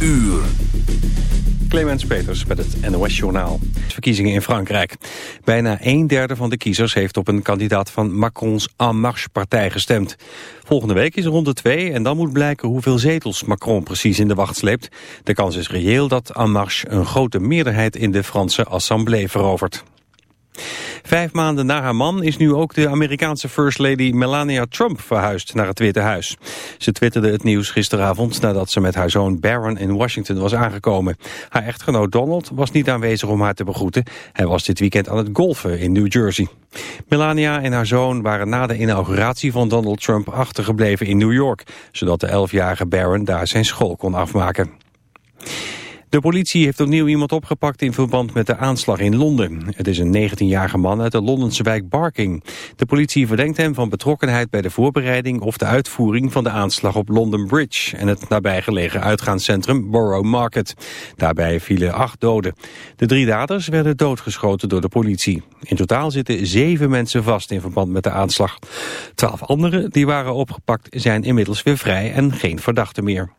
uur. Clemens Peters met het NOS-journaal. Verkiezingen in Frankrijk. Bijna een derde van de kiezers heeft op een kandidaat van Macrons En Marche-partij gestemd. Volgende week is ronde 2 en dan moet blijken hoeveel zetels Macron precies in de wacht sleept. De kans is reëel dat En Marche een grote meerderheid in de Franse Assemblée verovert. Vijf maanden na haar man is nu ook de Amerikaanse First Lady Melania Trump verhuisd naar het Witte Huis. Ze twitterde het nieuws gisteravond nadat ze met haar zoon Barron in Washington was aangekomen. Haar echtgenoot Donald was niet aanwezig om haar te begroeten. Hij was dit weekend aan het golfen in New Jersey. Melania en haar zoon waren na de inauguratie van Donald Trump achtergebleven in New York, zodat de 11-jarige Barron daar zijn school kon afmaken. De politie heeft opnieuw iemand opgepakt in verband met de aanslag in Londen. Het is een 19-jarige man uit de Londense wijk Barking. De politie verdenkt hem van betrokkenheid bij de voorbereiding of de uitvoering van de aanslag op London Bridge en het nabijgelegen uitgaanscentrum Borough Market. Daarbij vielen acht doden. De drie daders werden doodgeschoten door de politie. In totaal zitten zeven mensen vast in verband met de aanslag. Twaalf anderen die waren opgepakt zijn inmiddels weer vrij en geen verdachten meer.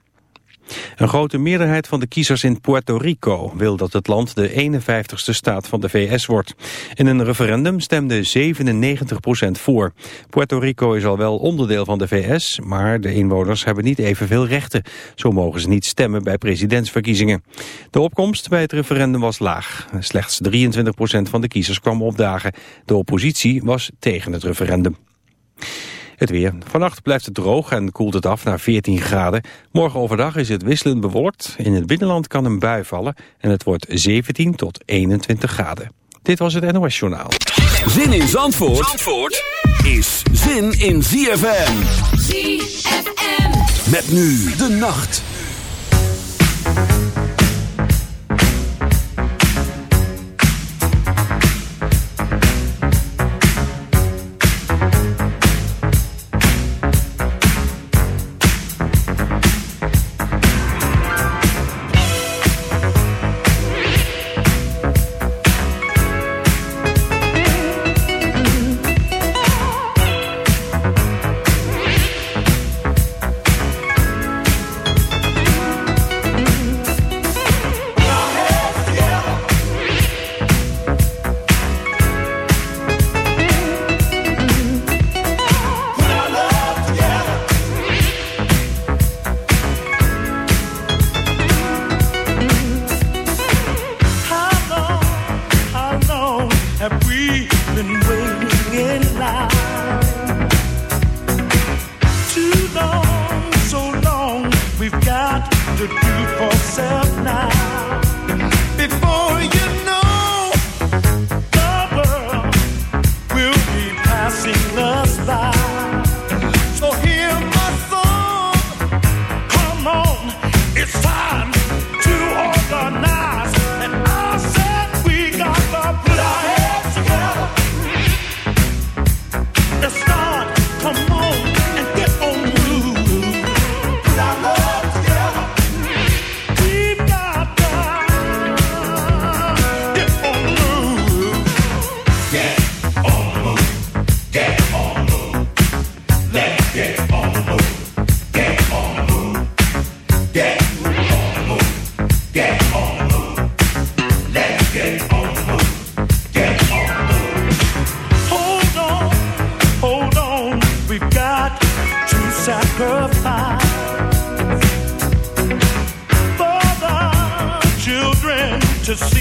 Een grote meerderheid van de kiezers in Puerto Rico wil dat het land de 51ste staat van de VS wordt. In een referendum stemde 97% voor. Puerto Rico is al wel onderdeel van de VS, maar de inwoners hebben niet evenveel rechten. Zo mogen ze niet stemmen bij presidentsverkiezingen. De opkomst bij het referendum was laag. Slechts 23% van de kiezers kwam opdagen. De oppositie was tegen het referendum. Het weer. Vannacht blijft het droog en koelt het af naar 14 graden. Morgen overdag is het wisselend bewolkt. In het binnenland kan een bui vallen en het wordt 17 tot 21 graden. Dit was het NOS Journaal. Zin in Zandvoort, Zandvoort is zin in ZFM. ZFM. Met nu de nacht. to see.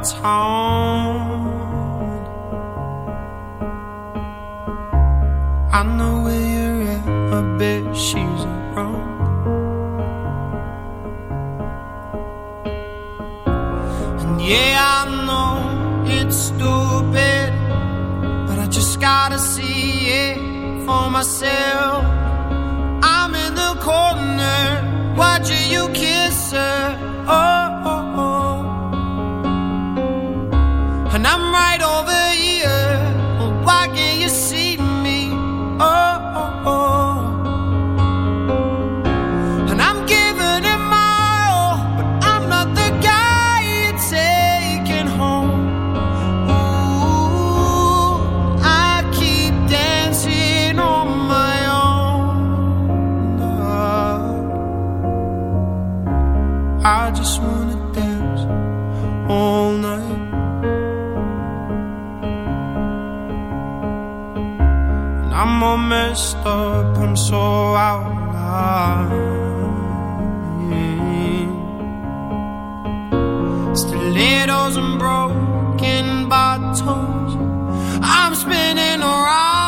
it's hard. Stilettos and broken bottles. I'm spinning around.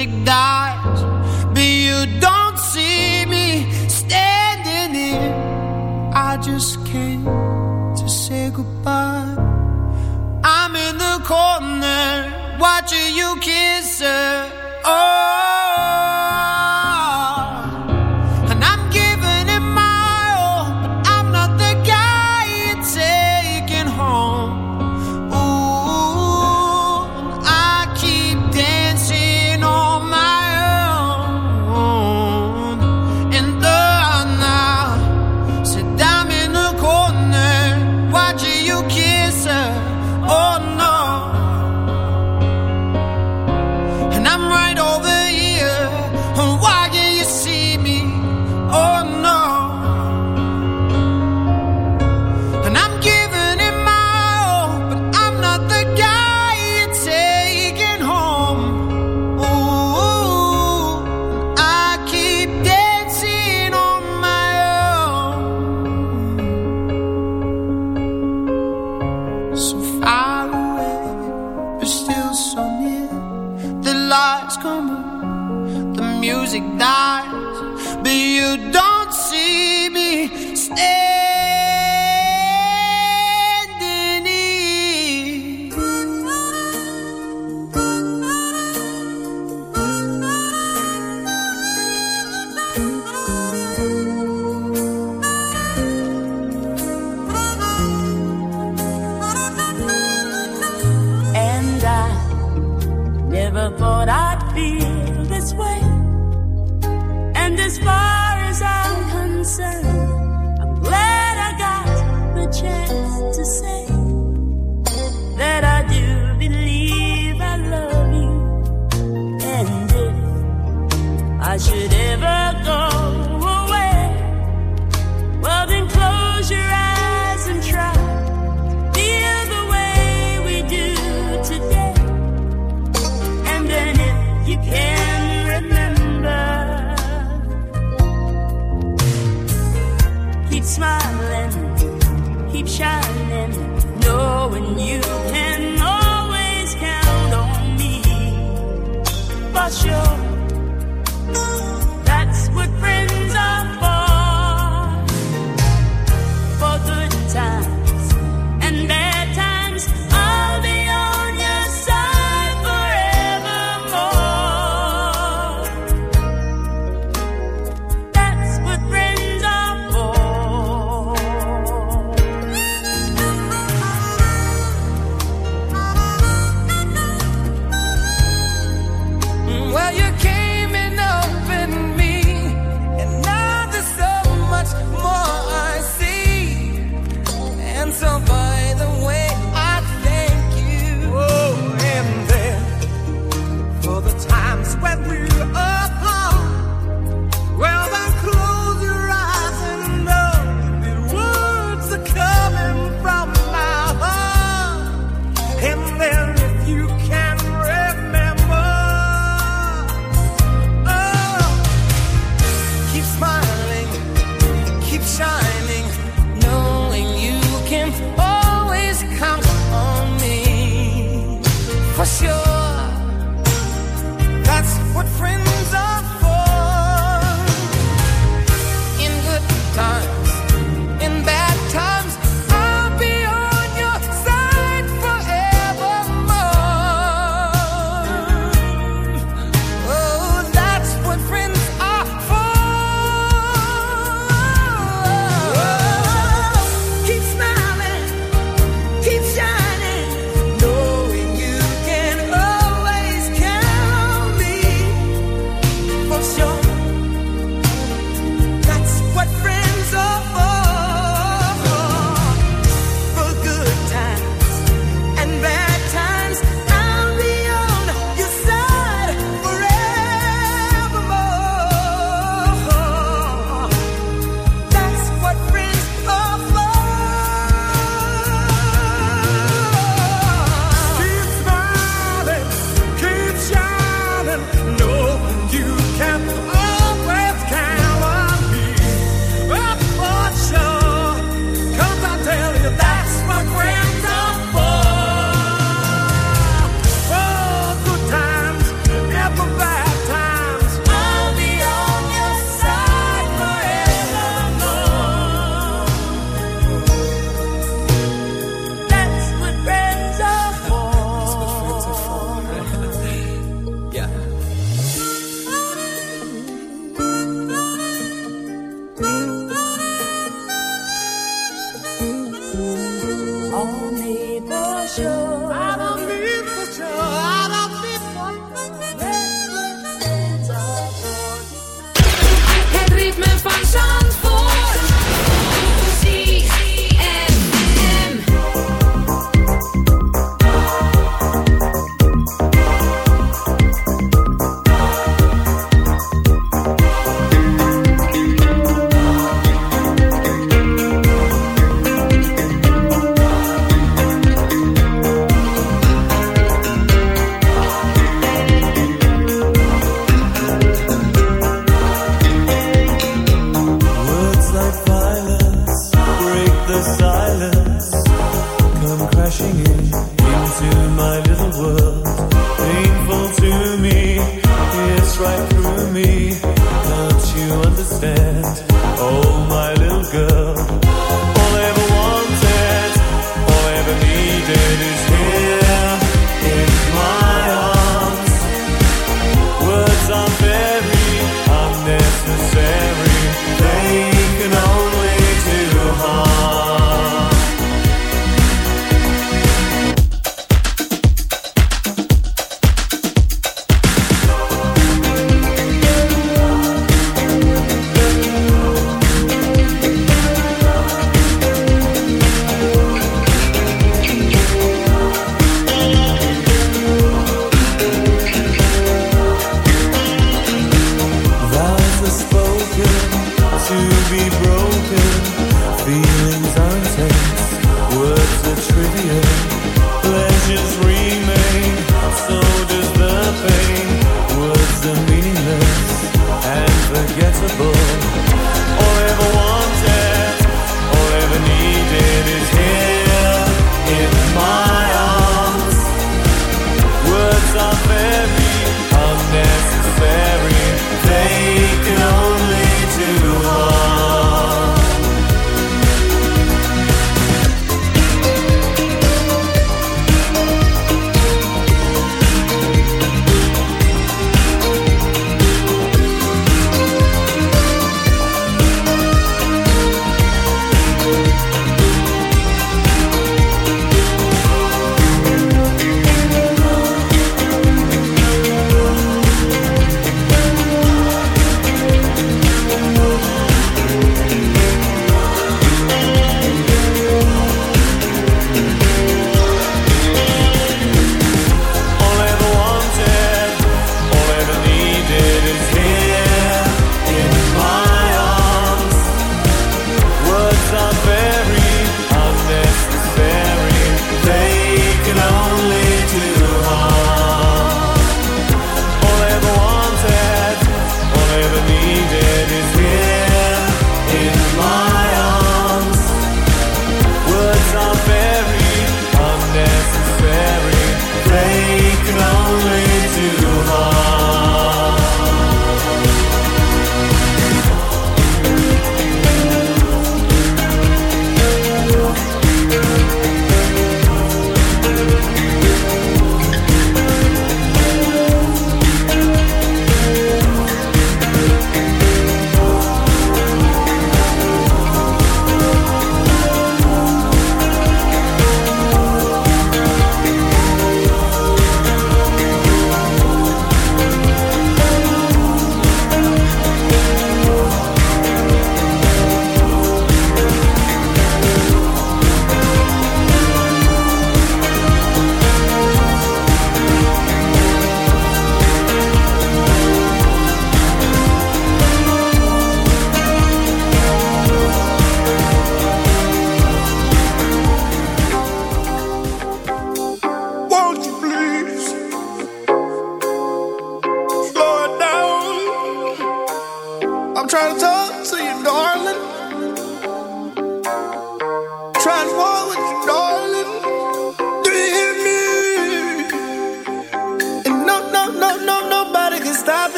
music died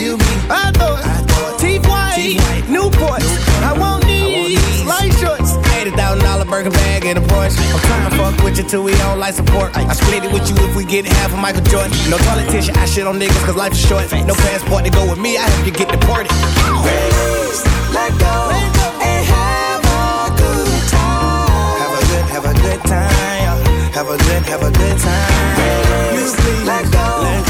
Kill me. I thought, Teeth white, Newport. I want these light shorts. $80,000 burger bag in a Porsche. I'm trying to fuck with you till we don't like support. I split it with you if we get half of Michael Jordan. No politician, I shit on niggas cause life is short. No passport to go with me, I have to get deported. Raise, let go, let go, and have a good time. Have a good, have a good time. Have a good, have a good time. Raise, let go, let go,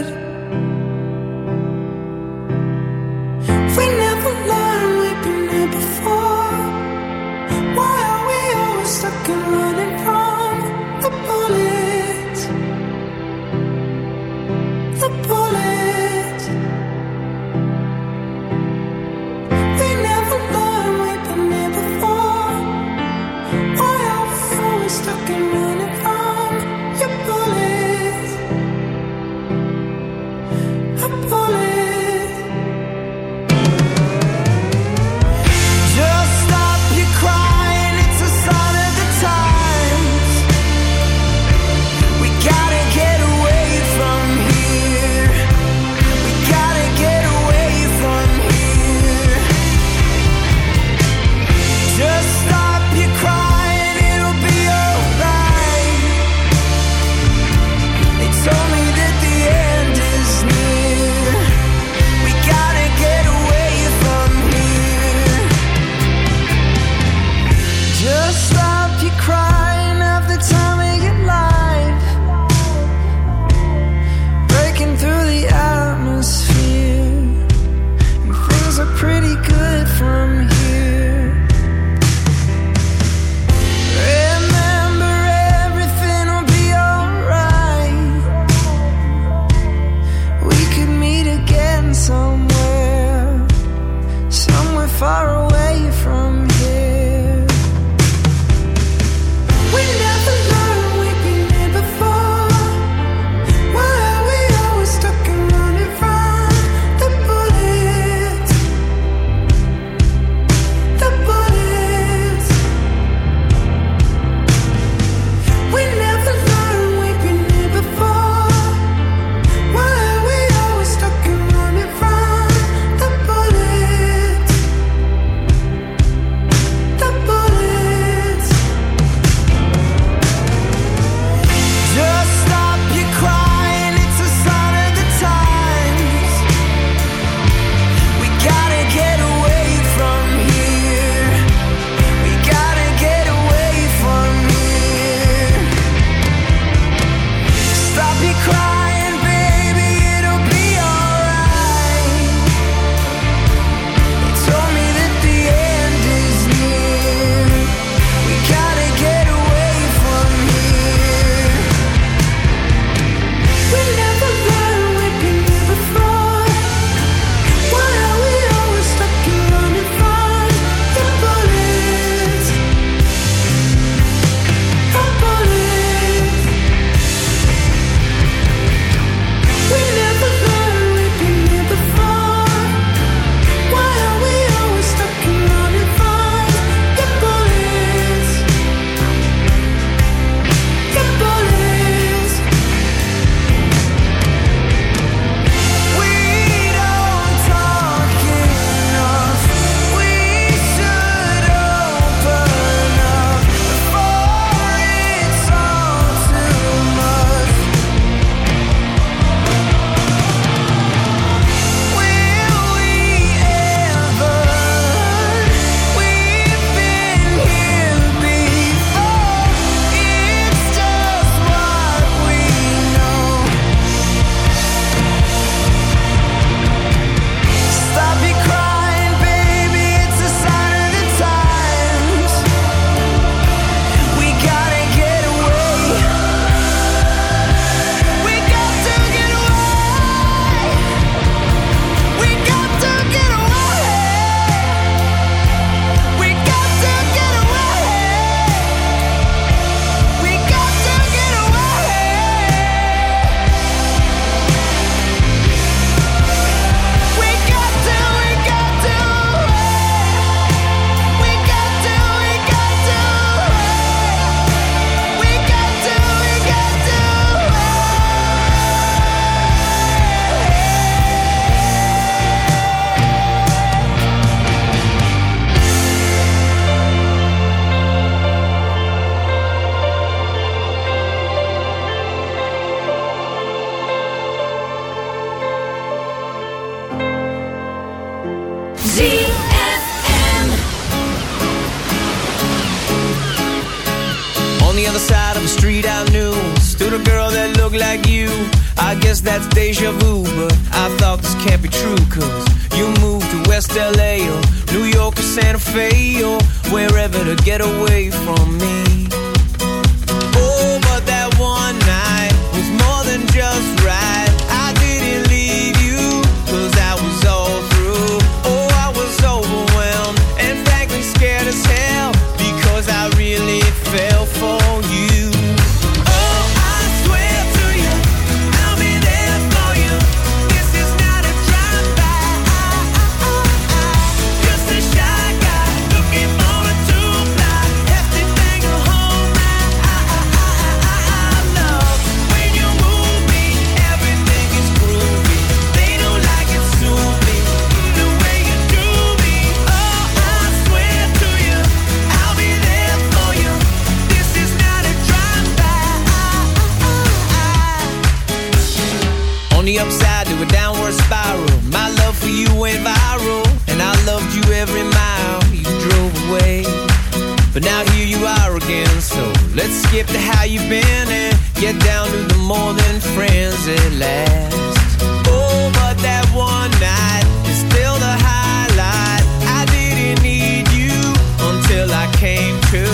to how you been and get down to the more than friends at last. Oh, but that one night is still the highlight. I didn't need you until I came to,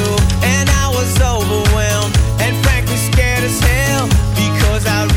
and I was overwhelmed and frankly scared as hell because I.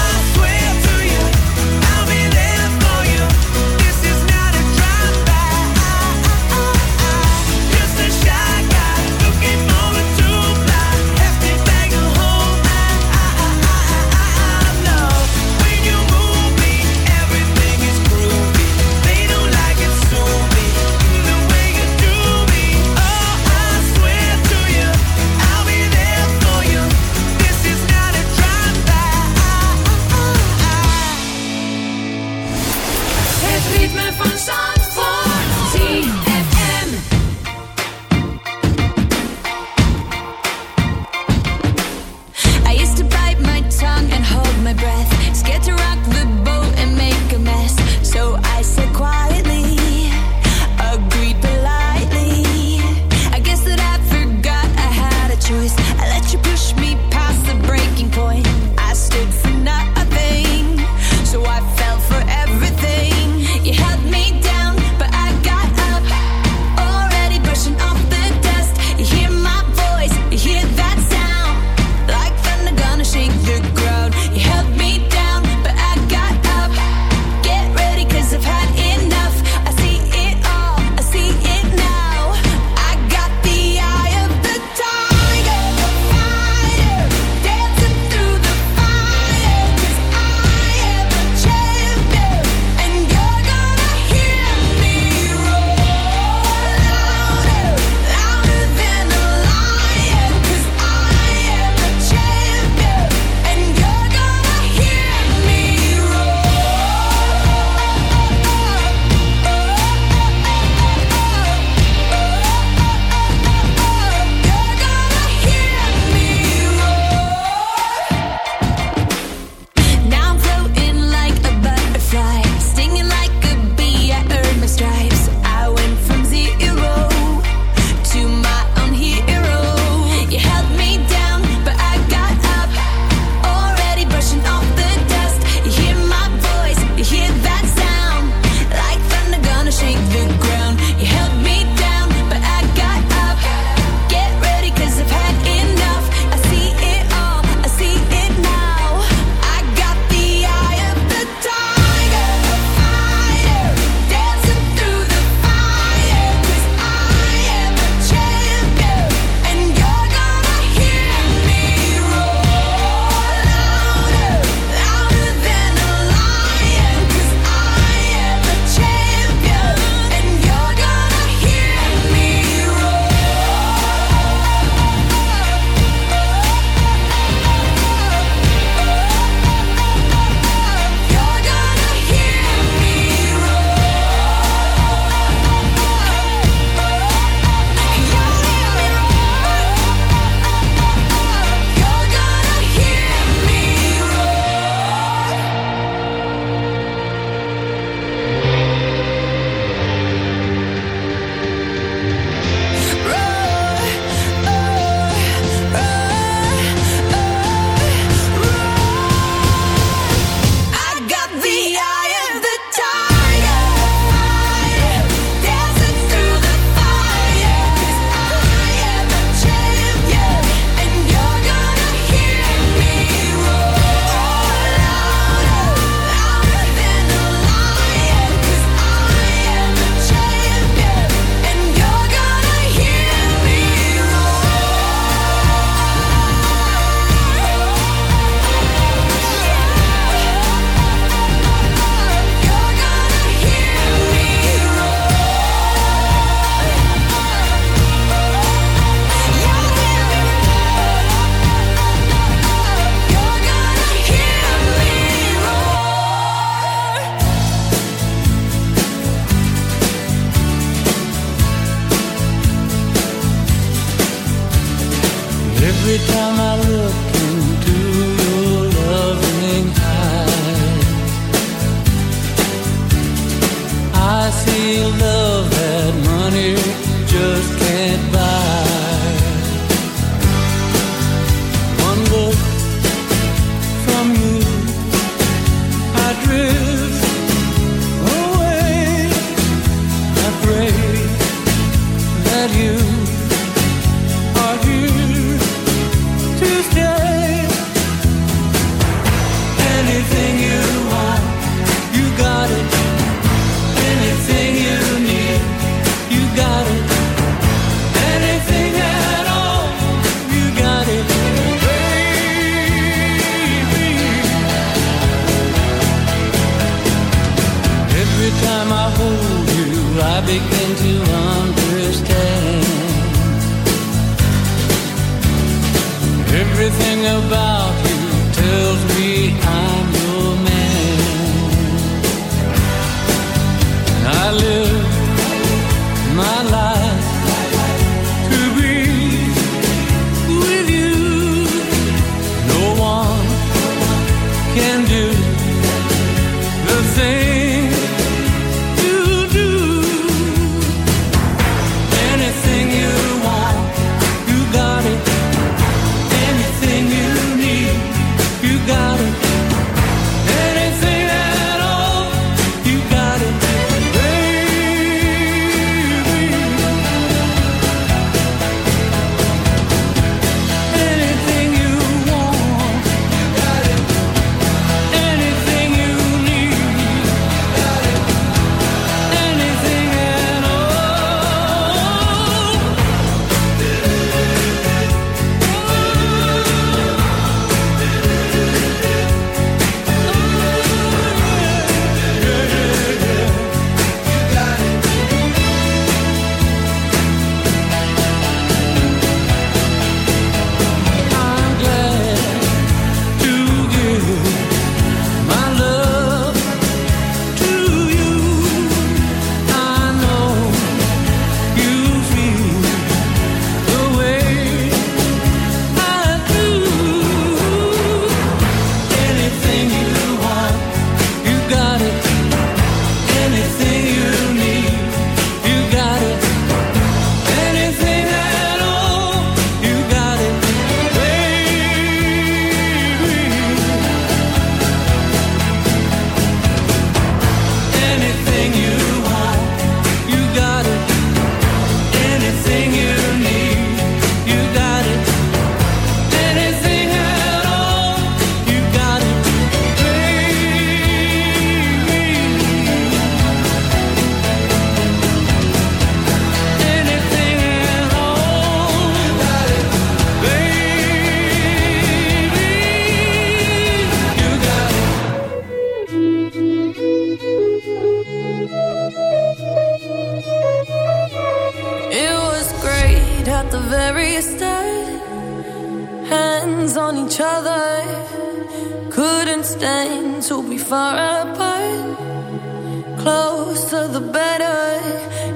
feel the